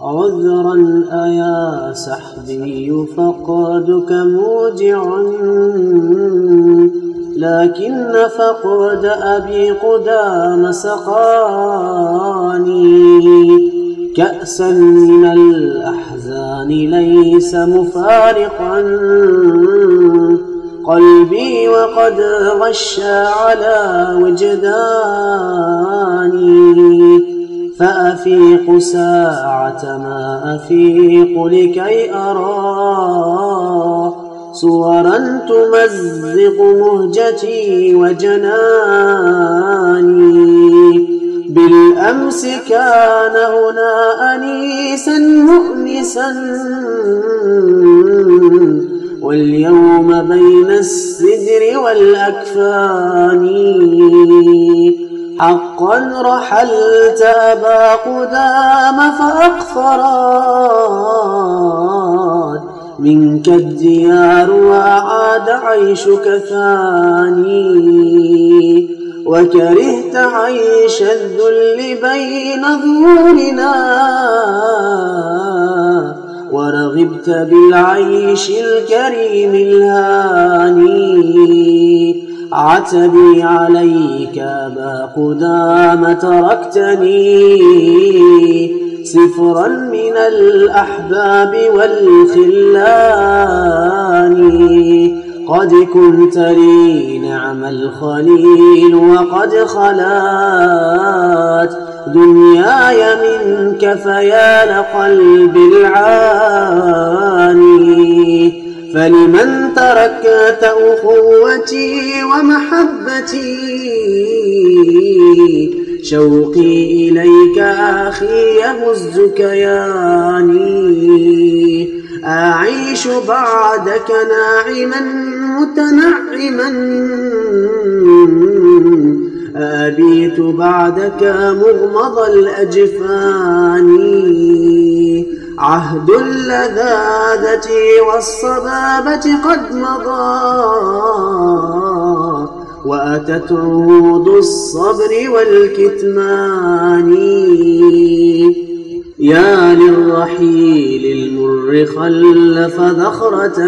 عذرا أيا سحبي فقدك موجع لكن فقد أبي قدام سقاني. كأسا من الأحزان ليس مفارقا. قلبي وقد غشى على وجداني. فأفيق ساعة ما أفيق لكي أرى. صورا تمزق مهجتي وجناني. بالأمس كان هنا أنيسا مؤنسا. واليوم بين السدر والأكفان. حقا رحلت أبا قدام فأقفرات منك الديار وعاد عيشك ثاني. وكرهت عيش الذل بين ظهورنا. ورغبت بالعيش الكريم الهاني. عتبي عليك أبا قدام تركتني سفرا من الأحباب والخلان. قد كنت لي نعم الخليل وقد خلات دنياي منك فيا لقلب العاني. فلمن تركت أخوتي ومحبتي شوقي إليك أخي يهز كياني أعيش بعدك ناعما متنعما أبيت بعدك مغمض الأجفان عهد اللذاذة والصبابة قد مضى وأتت عود الصبر والكتمان. يا للرحيل المر خلف ذخرة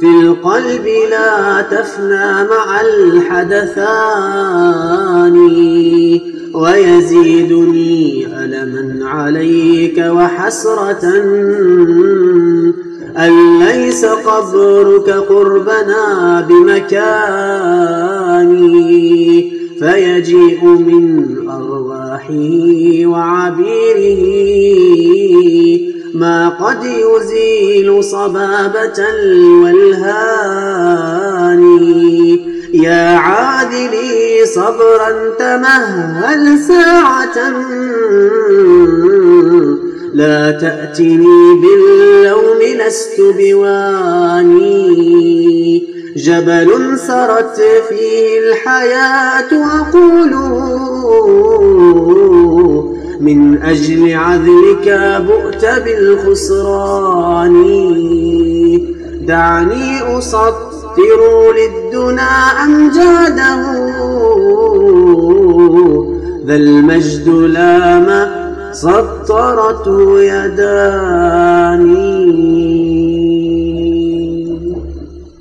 في القلب لا تفنى مع الحدثان. ويزيدني ألما عليك وحسرة. أن ليس قبرك قربنا بمكاني فيجيء من أرواحه وعبيره. ما قد يزيل صبابة والهاني يا عادلي صبرا تمهل ساعة. لا تأتني باللوم لست بواني. جبل سرت فيه الحياة أقول من أجل عذلك بؤت بالخسران. دعني أسطر للدنا أمجاده ذا المجد لام سطرت يداني.